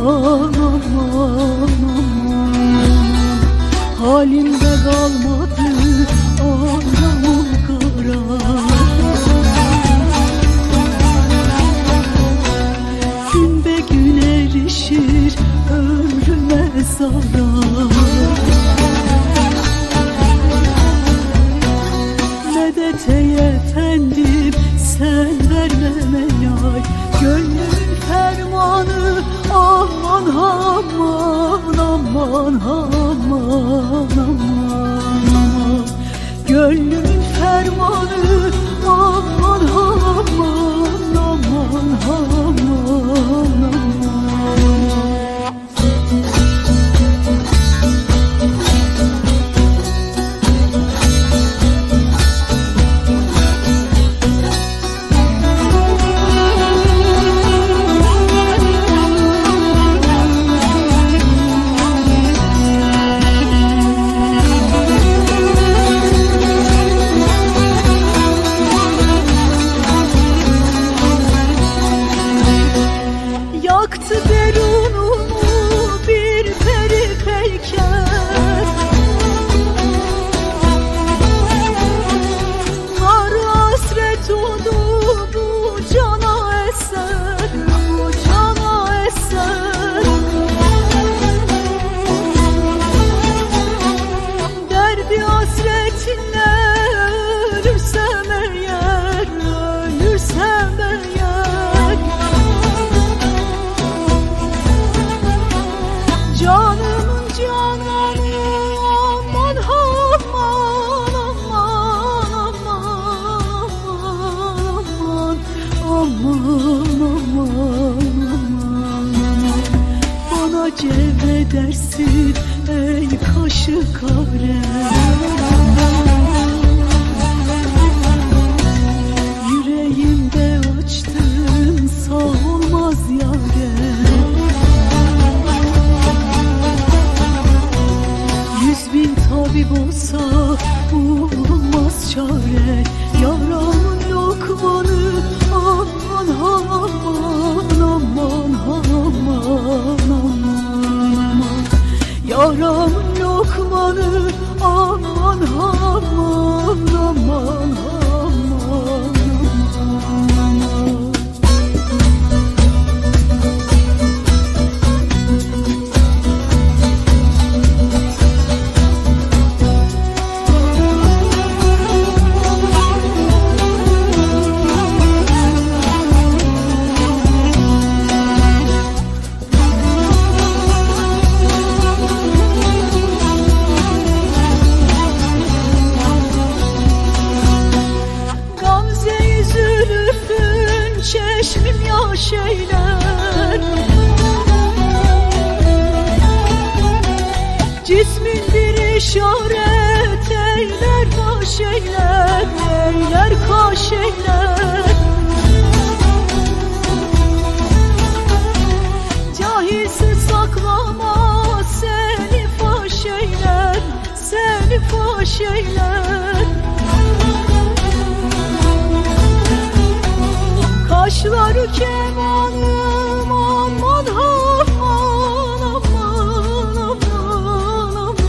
aman aman Halimde kalmadı aman aman aman aman aman. Gönlün fermanı aman aman Cevredersin ey kaşı kare Rahmanı aman aman aman. Çeşmim yaş eyler Cismin bir işaret eyler kaş eyler Eyler kaş Cahilsiz saklama seni faş Seni faş Taşlar kemanım aman aman aman aman aman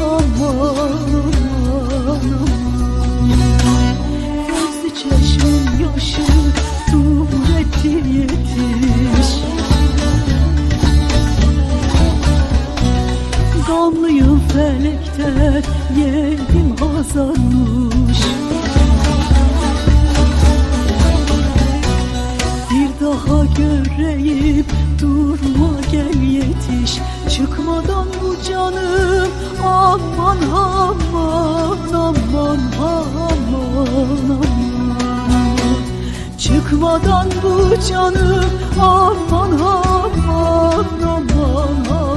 aman aman. Kız çeşmin yaşı dur ettin yetiş Gamlıyım felekten yedim hazanmış göreyim durma gel yetiş. Çıkmadan bu canım aman aman aman aman aman. Çıkmadan bu canım aman aman aman